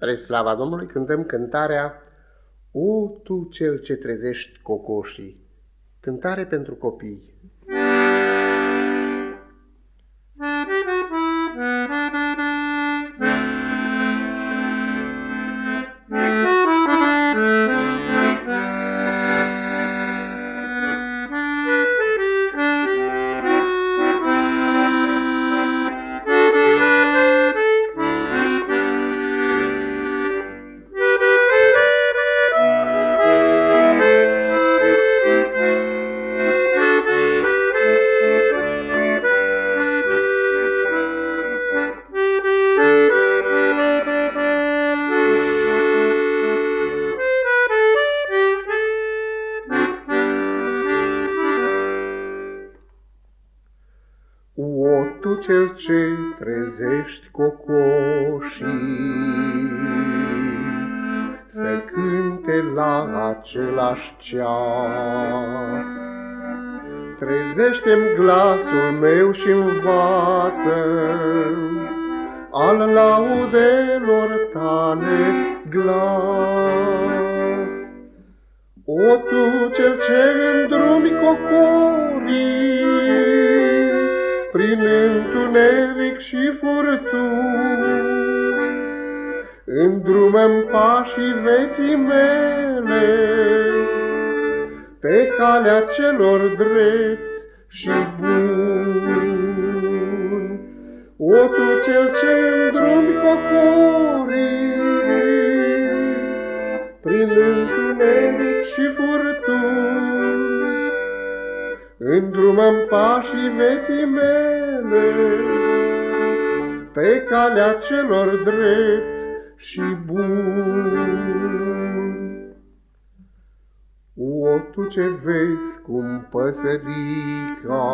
Spre slava Domnului cântăm cântarea O, Tu cel ce trezești cocoșii, cântare pentru copii. Tu cel ce trezești cocoșii, Să cânte la același ceas. Trezește-mi glasul meu și învață Al laudelor tale glas. O, tu cel ce îndrumi cocorii, prin întuneric și furtun. Îndrumăm pașii veții mele pe calea celor drepți și buni. O, tu cel ce îndrumi cocorii, prin întuneric și furtun, Îndrumăm pașii veții mele pe calea celor drepți și buni. O, tu ce vezi cum păsărica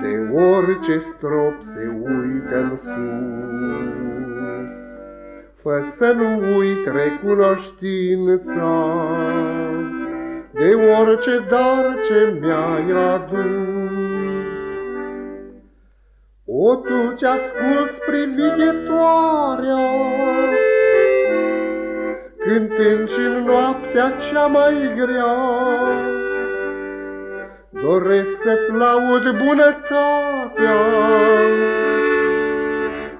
de orice strop se uită în sus, fă să nu uit recunoștința de orice dar ce mi-ai adus. O, tu ce asculți privighetoarea, cântând și în noaptea cea mai grea, doresc să-ți laud bunătatea,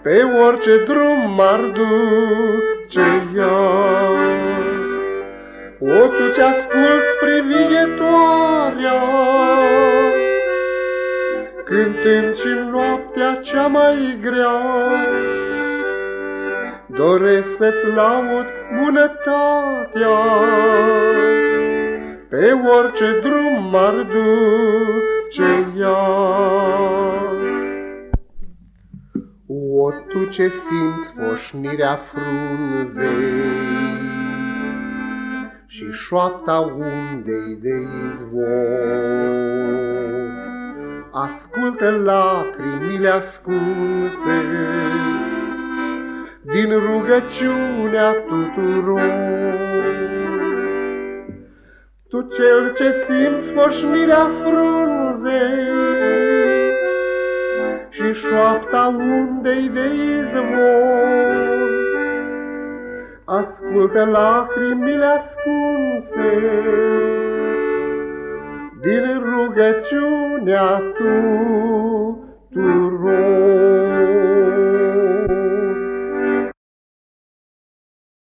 pe orice drum m-ar duce ea. O, tu ce asculți Cântând și noaptea cea mai grea, Doresc să-ți laud bunătatea, Pe orice drum m-ar duce ea. O, tu ce simți foșnirea frunzei, și șoapta undei de izvor. Ascultă lacrimile ascunse din rugăciunea tuturor. Tu cel ce simți foșnirea frunzei și șoapta undei de izvor, ascultă lacrimile ascunse din rugăciunea tuturor.